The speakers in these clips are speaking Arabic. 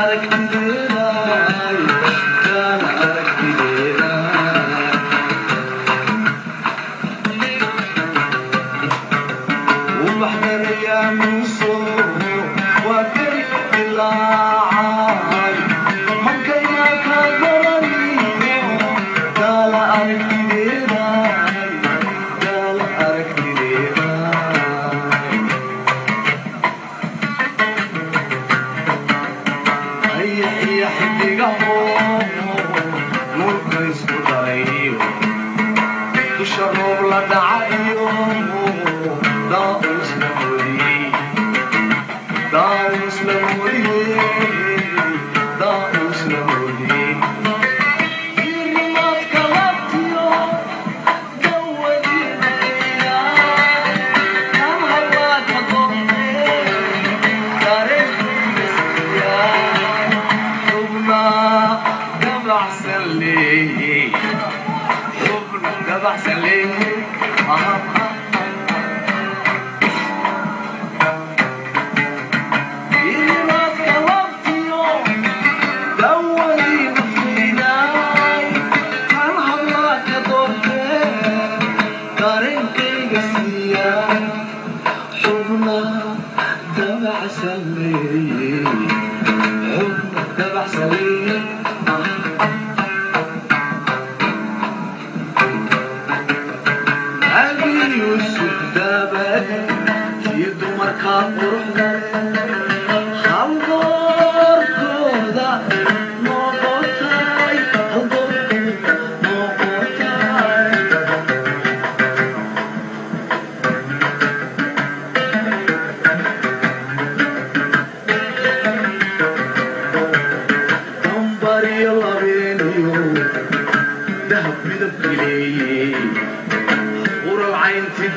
আরেকটা Barcelene, Louvre da Barcelene.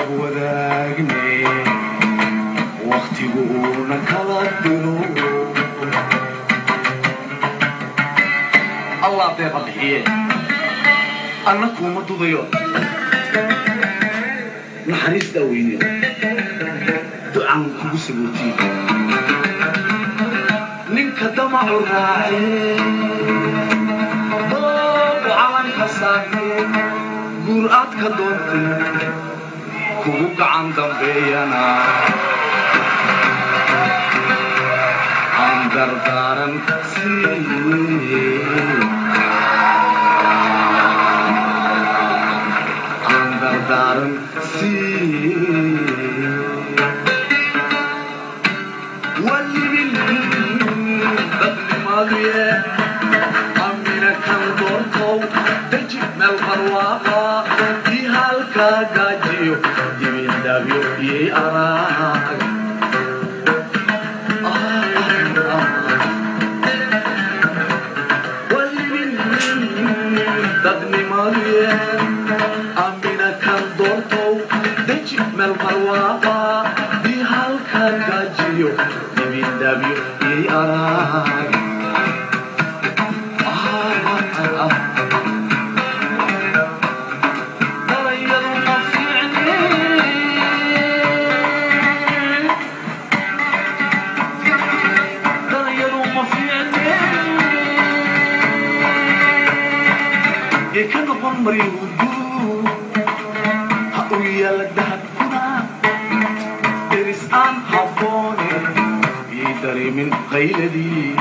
isag wadaagne wakhtiguna kala dulow deebaxiye anna kuuma dudayo naxariis daaweyne ducaan kugu sabootiye ninka damacu raaye doobu calanka saartee guur aad ka doonte kugu gacan dambeeyana aan dardaaran Gaga Uh -huh. jikada qumri wudu ha u yaala dahab kuna deris aan habboone ii dareemin qayladii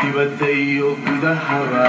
dibadda iyo gudahaba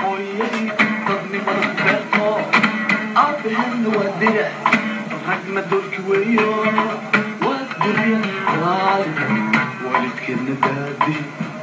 حوالين تضني مرض باقة أبهن ودرع غد دول كوية والدنيا غالية ولكن بادي